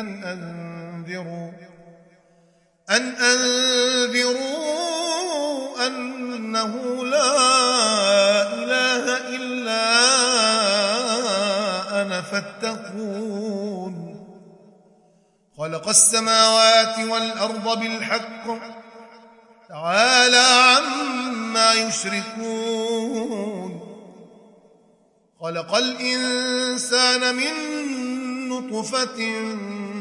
أن أنذروا أن أنذروا أنه لا إله إلا أنا فاتقون. خلق السماوات والأرض بالحق تعالى عما يشركون. خلق الإنسان من نطفة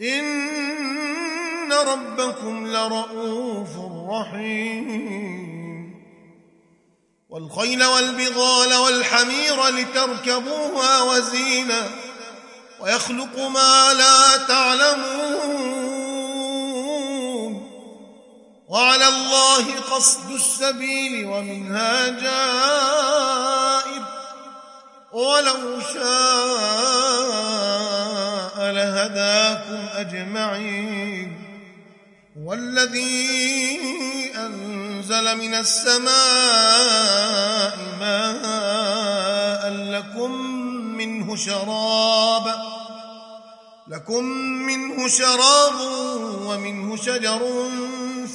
إن ربكم لرؤوف رحيم. والخيل والبغال والحمير لتركبوها وزينة ويخلق ما لا تعلمون وعلى الله قصد السبيل ومنها جائر ولو شاء لهداكم أجمعين والذي أنزل من السماء ماء لكم منه شراب لكم منه شراب ومنه شجر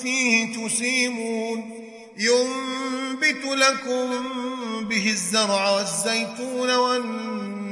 فيه تسيمون ينبت لكم به الزرع والزيتون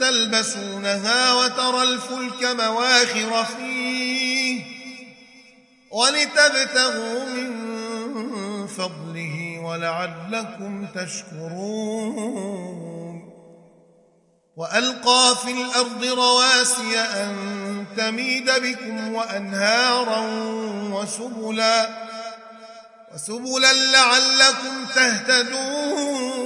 تلبسونها وترى الفلك مواخر فيه ولتبتغوا من فضله ولعلكم تشكرون. وألقى في الأرض رواسي أن تميد بكم وأنهارا وسبلا وسبلا لعلكم تهتدون.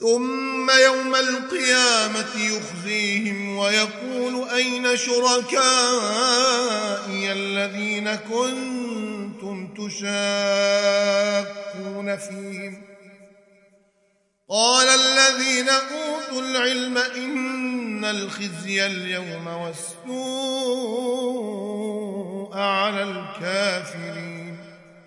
ثم يوم القيامة يخزيهم ويقول أين شركائي الذين كنتم تشاكون فيهم؟ قال الذين أوتوا العلم إن الخزي اليوم والسوء على الكافرين.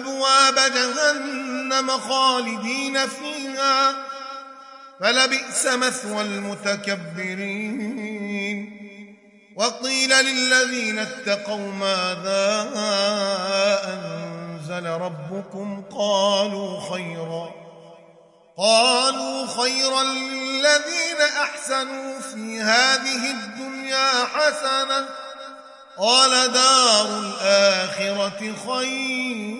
أبواب جهنم خالدين فيها فلبئس مثوى المتكبرين. وقيل للذين اتقوا ماذا أنزل ربكم؟ قالوا خيرا. قالوا خيرا للذين أحسنوا في هذه الدنيا حسنة. ولدار الآخرة خير.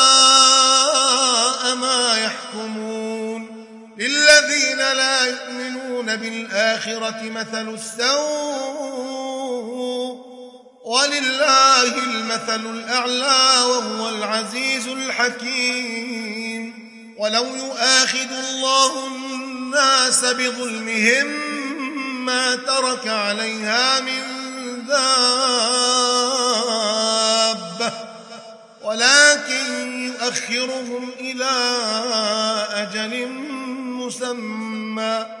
بالآخرة مثل السوء ولله المثل الأعلى وهو العزيز الحكيم ولو يؤاخذ الله الناس بظلمهم ما ترك عليها من دابة ولكن يؤخرهم إلى أجل مسمى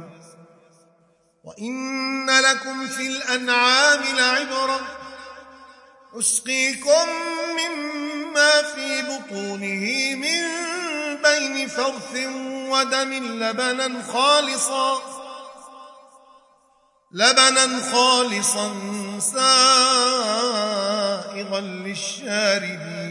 وإن لكم في الأنعام لعبرة أسقيكم مما في بطونه من بين فرث ودم لبنا خالصا لبنا خالصا سائغا للشاربين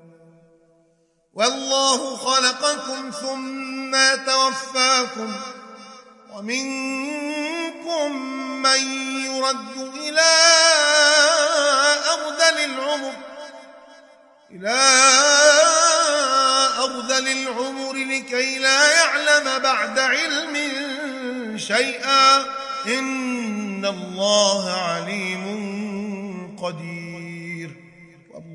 والله خلقكم ثم توفاكم ومنكم من يرد إلى أرذل العمر إلى أرذل العمر لكي لا يعلم بعد علم شيئا. إن الله عليم قدير.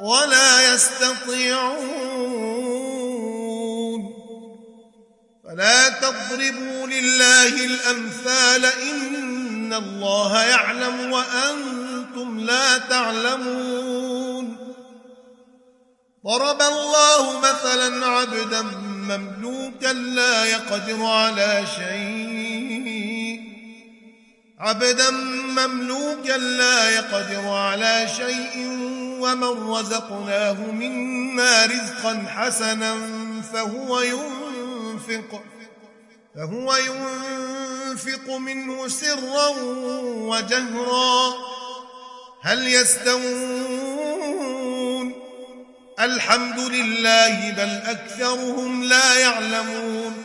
ولا يستطيعون. فلا تضربوا لله الأمثال إن الله يعلم وأنتم لا تعلمون. ضرب الله مثلا عبدا مملوكا لا يقدر على شيء. عبدا مملوكا لا يقدر على شيء ومن رزقناه منا رزقا حسنا فهو ينفق فهو ينفق منه سرا وجهرا. هل يستوون؟ الحمد لله بل أكثرهم لا يعلمون.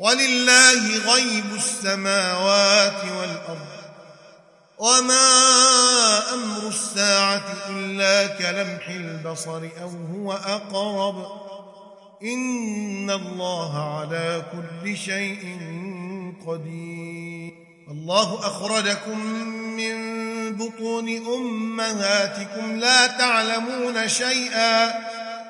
ولله غيب السماوات والأرض وما أمر الساعة إلا كلمح البصر أو هو أقرب إن الله على كل شيء قدير. الله أخرجكم من بطون أمهاتكم لا تعلمون شيئا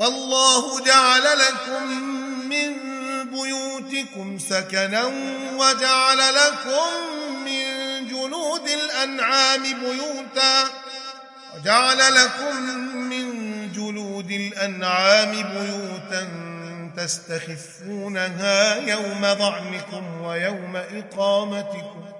والله جعل لكم من بيوتكم سكنا وجعل لكم من جلود الأنعام بيوتا وجعل لكم من جلود الأنعام بيوتا تستخفونها يوم ضعنكم ويوم إقامتكم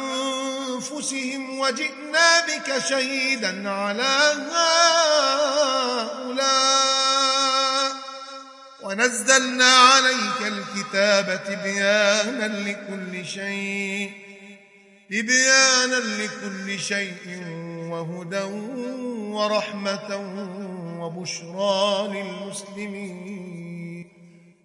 أنفسهم وجئنا بك شهيدا على هؤلاء. ونزلنا عليك الكتاب تبيانا لكل شيء تبيانا لكل شيء وهدى ورحمة وبشرى للمسلمين.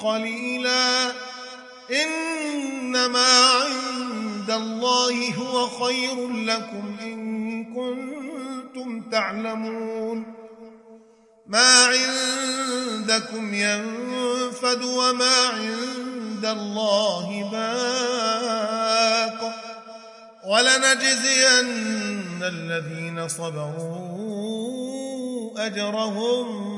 قليلا. إنما عند الله هو خير لكم إن كنتم تعلمون. ما عندكم ينفد وما عند الله باق. ولنجزين الذين صبروا أجرهم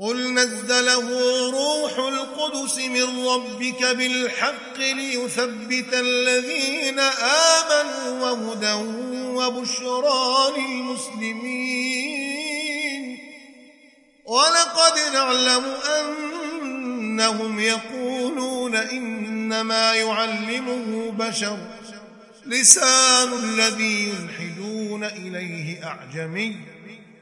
قل نزله روح القدس من ربك بالحق ليثبت الذين آمنوا وهدى وبشرى للمسلمين. ولقد نعلم أنهم يقولون إنما يعلمه بشر لسان الذي يلحدون إليه أعجمي.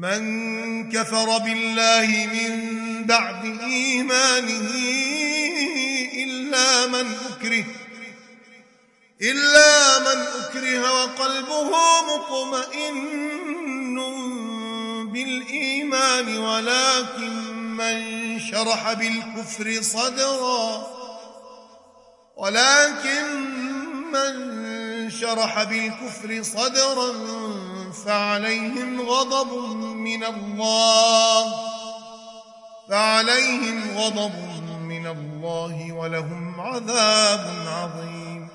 من كفر بالله من بعد إيمانه إلا من أكره إلا من أكره وقلبه مطمئن بالإيمان ولكن من شرح بالكفر صدرا ولكن من شرح بالكفر صدرا فعليهم غضب من الله. فعليهم غضب من الله ولهم عذاب عظيم.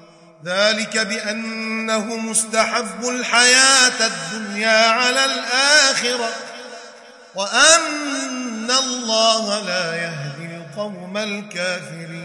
ذلك بأنه مستحب الحياة الدنيا على الآخرة وأن الله لا يهدي القوم الكافرين.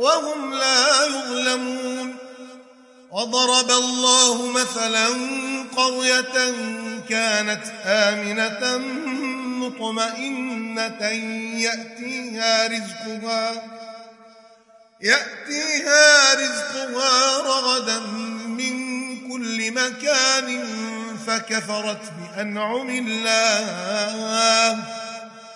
وهم لا يظلمون. وضرب الله مثلا قرية كانت آمنة مطمئنة يأتيها رزقها يأتيها رزقها رغدا من كل مكان فكفرت بأنعم الله.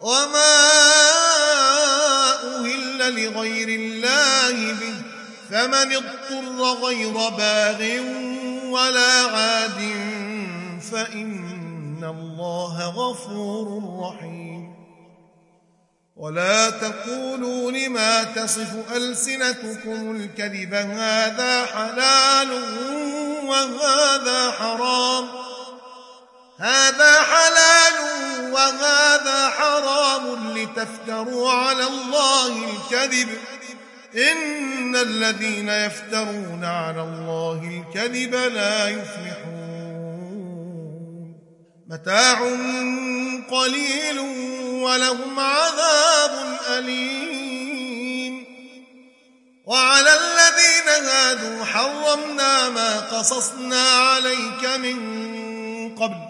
وما أهل لغير الله به فمن اضطر غير باغ ولا عاد فإن إن الله غفور رحيم ولا تقولوا لما تصف ألسنتكم الكذب هذا حلال وهذا حرام هذا حلال وهذا حرام لتفتروا على الله الكذب. إن الذين يفترون على الله الكذب لا يفلحون. متاع قليل ولهم عذاب أليم. وعلى الذين هادوا حرمنا ما قصصنا عليك من قبل.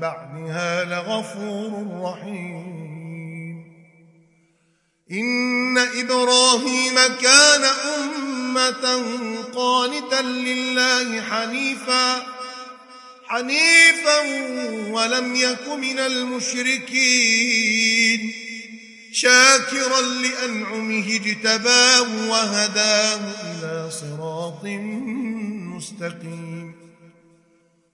بعدها لغفور رحيم. إن إبراهيم كان أمة قانتا لله حنيفا حنيفا ولم يك من المشركين. شاكرا لأنعمه اجتباه وهداه إلى صراط مستقيم.